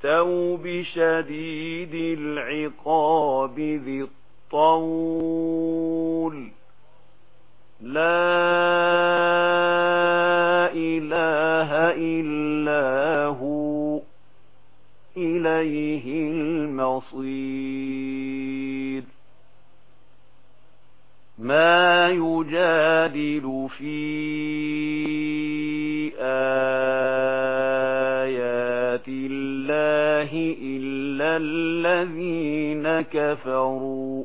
فأتوا بشديد العقاب ذي الطول. لا إله إلا هو. إليه المصير. ما يجادل في آيات الله إلا الذين كفروا.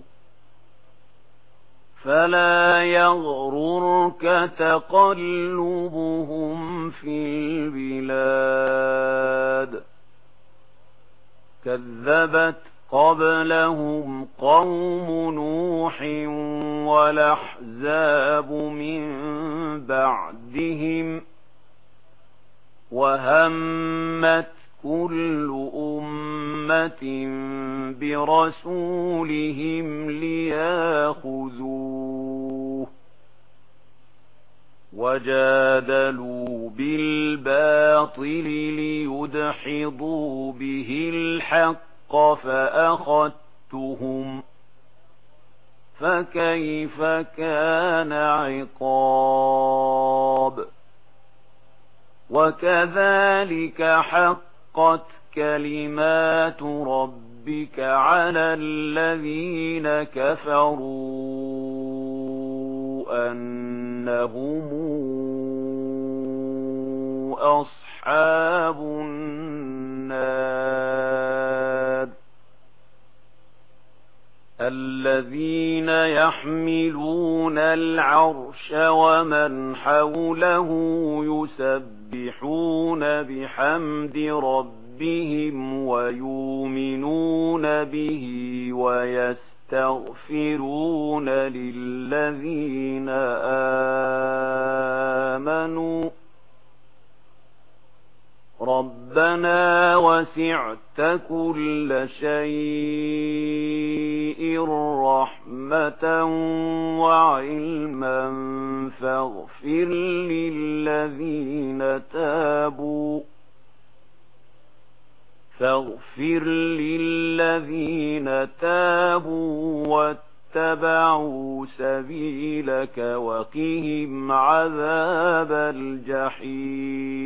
فلا يغررك تقلبهم في البلاد. كذبت قبلهم قوم نوح والأحزاب من بعدهم وهمت كل أمة برسولهم لياخذوه وجادلوا بالباطل ليدحضوا به الحق فأخذتهم فكيف كان عقاب وكذلك حق حقت كلمات ربك على الذين كفروا أنهم أصحاب النار الذين يحملون العرش ومن حوله يسب يسبحون بحمد ربهم ويؤمنون به ويستغفرون للذين آمنوا ربنا وسعت كل شيء رحمة وعلما فاغفر للذين تابوا فاغفر للذين تابوا واتبعوا سبيلك وقهم عذاب الجحيم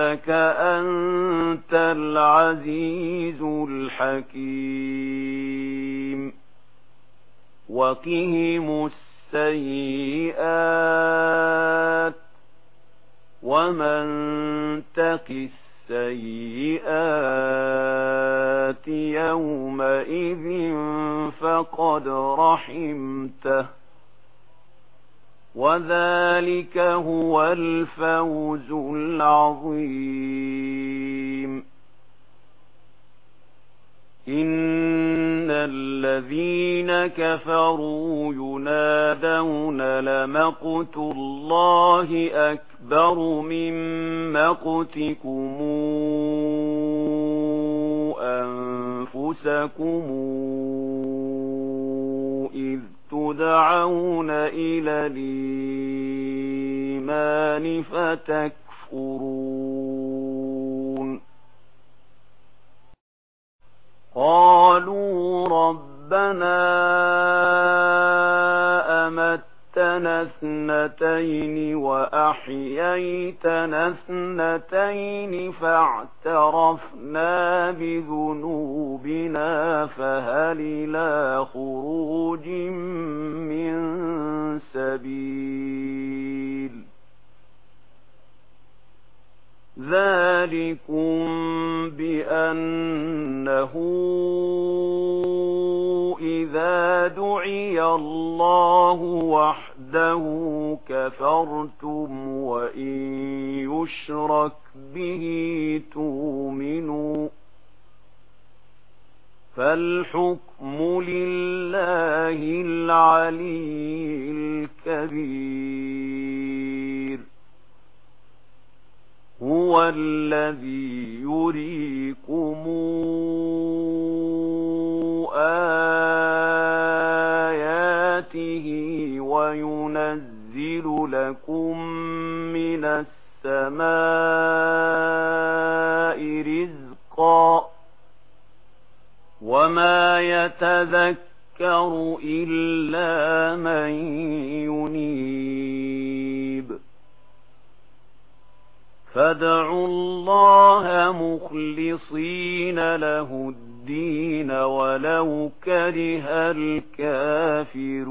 إنك أنت العزيز الحكيم. وقهم السيئات ومن تق السيئات يومئذ فقد رحمته. وذلك هو الفوز العظيم إن الذين كفروا ينادون لمقت الله أكبر من مقتكم أنفسكم إذ تدعون إلى الإيمان فتكفرون. قالوا ربنا أمتنا اثنتين وأحييتنا اثنتين فاعتقوا اعترفنا بذنوبنا فهل إلى خروج من سبيل ذلكم بأنه إذا دعي الله وحده وحده كفرتم وإن يشرك به تؤمنوا فالحكم لله العلي الكبير هو الذي يريد وينزل لكم من السماء رزقا وما يتذكر إلا من ينيب فادعوا الله مخلصين له الدين الدين ولو كره الكافرون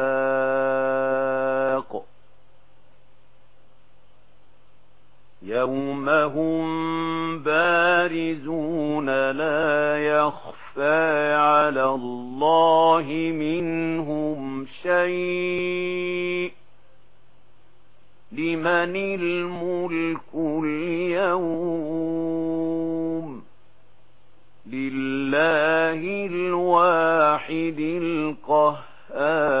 يَوْمَ هُمْ بَارِزُونَ لَا يَخْفَى عَلَى اللَّهِ مِنْهُمْ شَيْءٌ لِمَنِ الْمُلْكُ الْيَوْمَ لِلَّهِ الْوَاحِدِ الْقَهَّارِ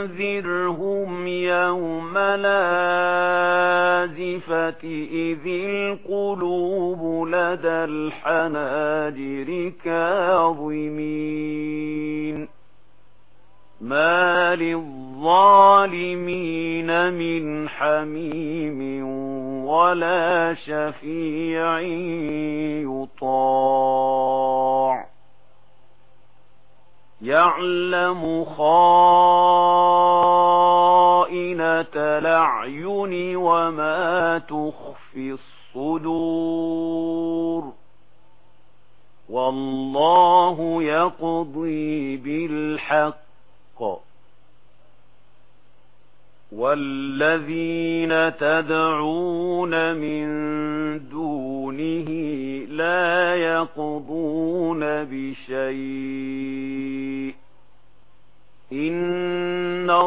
وأنذرهم يوم لازفة إذ القلوب لدى الحناجر كاظمين ما للظالمين من حميم ولا شفيع يطار يعلم خائنة الأعين وما تخفي الصدور والله يقضي بالحق والذين تدعون من دونه لا يقضون بشيء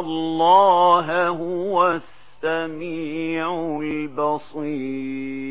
الله هو السميع البصير